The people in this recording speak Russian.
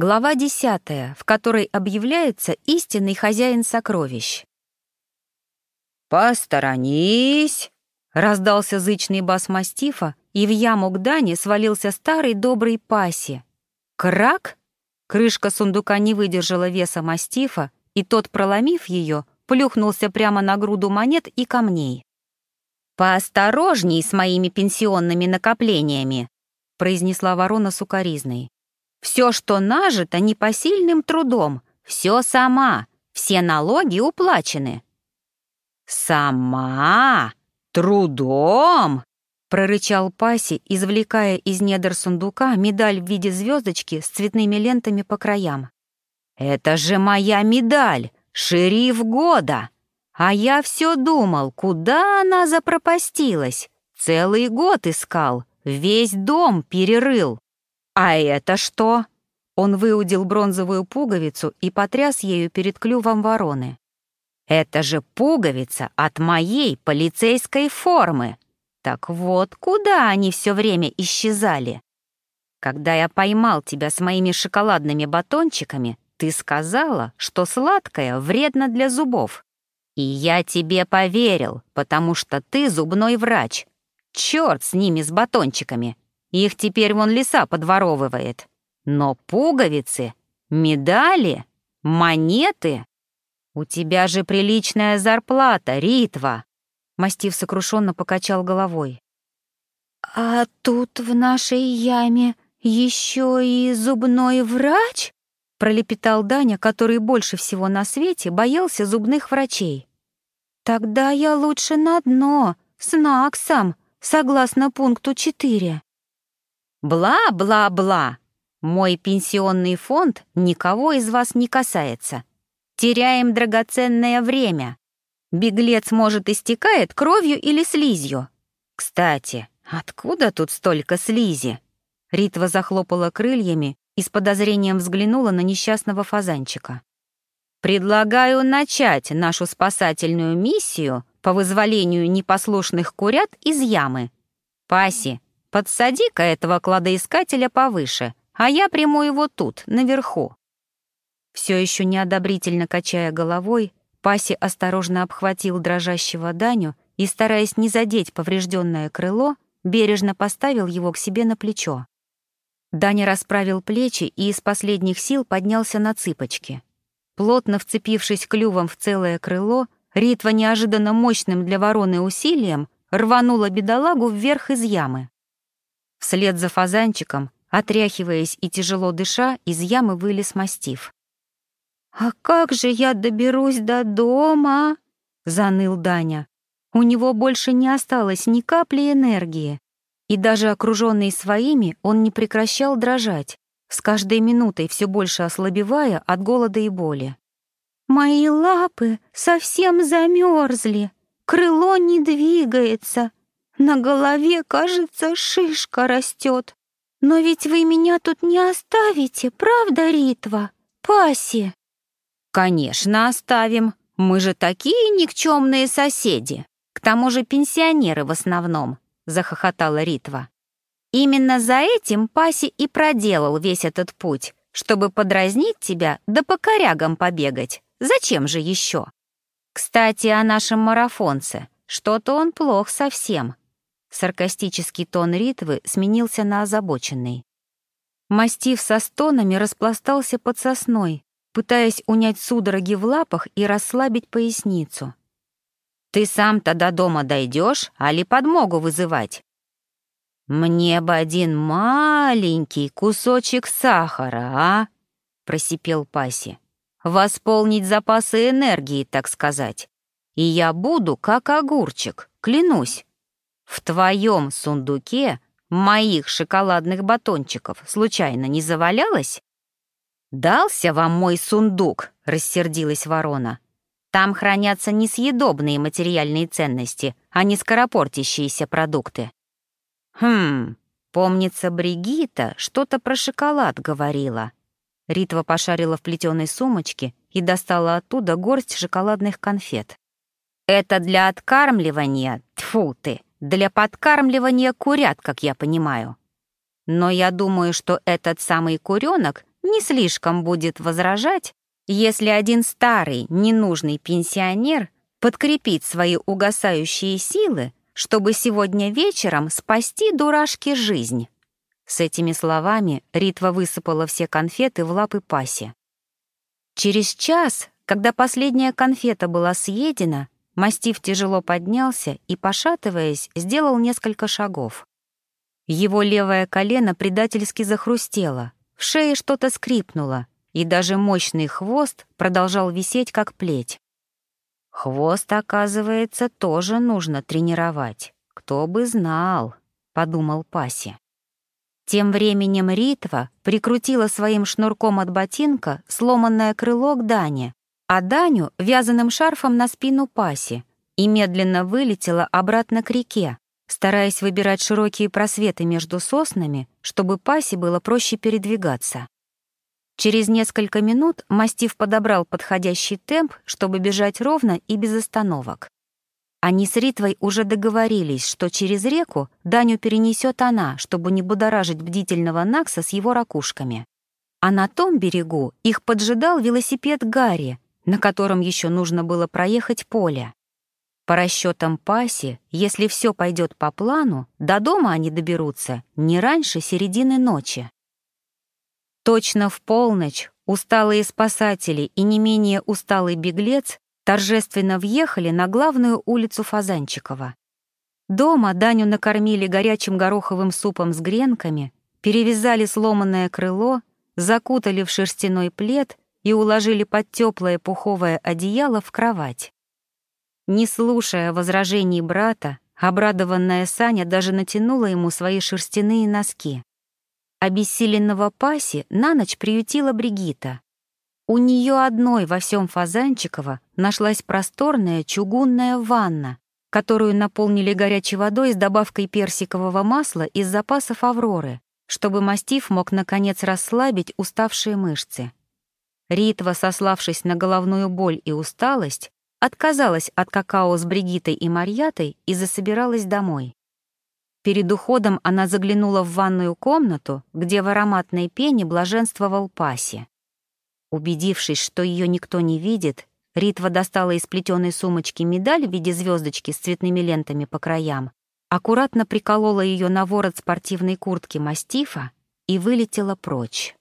Глава десятая, в которой объявляется истинный хозяин сокровищ. «Посторонись!» — раздался зычный бас мастифа, и в яму к Дане свалился старый добрый паси. Крак! Крышка сундука не выдержала веса мастифа, и тот, проломив ее, плюхнулся прямо на груду монет и камней. «Поосторожней с моими пенсионными накоплениями», — произнесла ворона сукоризной. «Все, что нажито, непосильным трудом, все сама, все налоги уплачены». «Сама? Трудом?» — прорычал Паси, извлекая из недр сундука медаль в виде звездочки с цветными лентами по краям. «Это же моя медаль! Шериф года! А я все думал, куда она запропастилась. Целый год искал, весь дом перерыл. А это что?» Он выудил бронзовую пуговицу и потряс ею перед клювом вороны. «Это же пуговица от моей полицейской формы!» Так вот, куда они все время исчезали? Когда я поймал тебя с моими шоколадными батончиками, ты сказала, что сладкое вредно для зубов. И я тебе поверил, потому что ты зубной врач. Черт с ними, с батончиками. Их теперь вон лиса подворовывает. Но пуговицы, медали, монеты... У тебя же приличная зарплата, Ритва. Мастив сокрушенно покачал головой. «А тут в нашей яме еще и зубной врач?» пролепетал Даня, который больше всего на свете боялся зубных врачей. «Тогда я лучше на дно, с Наксом, согласно пункту 4». «Бла-бла-бла! Мой пенсионный фонд никого из вас не касается. Теряем драгоценное время. Беглец, может, истекает кровью или слизью. Кстати, откуда тут столько слизи?» Ритва захлопала крыльями и с подозрением взглянула на несчастного фазанчика. «Предлагаю начать нашу спасательную миссию по вызволению непослушных курят из ямы. Паси, подсади-ка этого кладоискателя повыше, а я приму его тут, наверху». Все еще неодобрительно качая головой, Паси осторожно обхватил дрожащего Даню и, стараясь не задеть поврежденное крыло, бережно поставил его к себе на плечо. Даня расправил плечи и из последних сил поднялся на цыпочки. Плотно вцепившись клювом в целое крыло, Ритва неожиданно мощным для вороны усилием рванула бедолагу вверх из ямы. Вслед за фазанчиком, отряхиваясь и тяжело дыша, из ямы вылез мастиф. «А как же я доберусь до дома?» — заныл Даня. У него больше не осталось ни капли энергии, и даже окруженный своими, он не прекращал дрожать, с каждой минутой все больше ослабевая от голода и боли. «Мои лапы совсем замерзли, крыло не двигается, на голове, кажется, шишка растет. Но ведь вы меня тут не оставите, правда, Ритва? Паси?» «Конечно, оставим. Мы же такие никчемные соседи. К тому же пенсионеры в основном», захохотала Ритва. Именно за этим Паси и проделал весь этот путь, чтобы подразнить тебя да по корягам побегать. Зачем же еще? Кстати, о нашем марафонце. Что-то он плох совсем. Саркастический тон Ритвы сменился на озабоченный. Мастив со стонами распластался под сосной, пытаясь унять судороги в лапах и расслабить поясницу. Ты сам-то до дома дойдешь, али подмогу вызывать? Мне бы один маленький кусочек сахара, а? Просипел Паси. Восполнить запасы энергии, так сказать. И я буду как огурчик, клянусь. В твоем сундуке моих шоколадных батончиков случайно не завалялось? «Дался вам мой сундук», — рассердилась ворона. Там хранятся несъедобные материальные ценности, а не скоропортящиеся продукты. Хм, помнится, Бригита что-то про шоколад говорила. Ритва пошарила в плетеной сумочке и достала оттуда горсть шоколадных конфет. Это для откармливания, тфу ты, для подкармливания курят, как я понимаю. Но я думаю, что этот самый куренок не слишком будет возражать, если один старый, ненужный пенсионер подкрепит свои угасающие силы, чтобы сегодня вечером спасти дурашке жизнь. С этими словами Ритва высыпала все конфеты в лапы Паси. Через час, когда последняя конфета была съедена, мастиф тяжело поднялся и, пошатываясь, сделал несколько шагов. Его левое колено предательски захрустело, в шее что-то скрипнуло, и даже мощный хвост продолжал висеть, как плеть. «Хвост, оказывается, тоже нужно тренировать. Кто бы знал», — подумал Паси. Тем временем Ритва прикрутила своим шнурком от ботинка сломанное крыло к Дане, а Даню — вязаным шарфом на спину Паси и медленно вылетела обратно к реке, стараясь выбирать широкие просветы между соснами, чтобы Пасе было проще передвигаться. Через несколько минут мастиф подобрал подходящий темп, чтобы бежать ровно и без остановок. Они с Ритвой уже договорились, что через реку Даню перенесет она, чтобы не будоражить бдительного Накса с его ракушками. А на том берегу их поджидал велосипед Гарри, на котором еще нужно было проехать поле. По расчетам Паси, если все пойдет по плану, до дома они доберутся не раньше середины ночи. Точно в полночь усталые спасатели и не менее усталый беглец торжественно въехали на главную улицу Фазанчикова. Дома Даню накормили горячим гороховым супом с гренками, перевязали сломанное крыло, закутали в шерстяной плед и уложили под теплое пуховое одеяло в кровать. Не слушая возражений брата, обрадованная Саня даже натянула ему свои шерстяные носки. Обессиленного Паси на ночь приютила Бригита. У нее одной во всем Фазанчиково нашлась просторная чугунная ванна, которую наполнили горячей водой с добавкой персикового масла из запасов «Авроры», чтобы мастиф мог, наконец, расслабить уставшие мышцы. Ритва, сославшись на головную боль и усталость, отказалась от какао с Бригитой и Марьятой и засобиралась домой. Перед уходом она заглянула в ванную комнату, где в ароматной пене блаженствовал Паси. Убедившись, что ее никто не видит, Ритва достала из плетеной сумочки медаль в виде звездочки с цветными лентами по краям, аккуратно приколола ее на ворот спортивной куртки мастифа и вылетела прочь.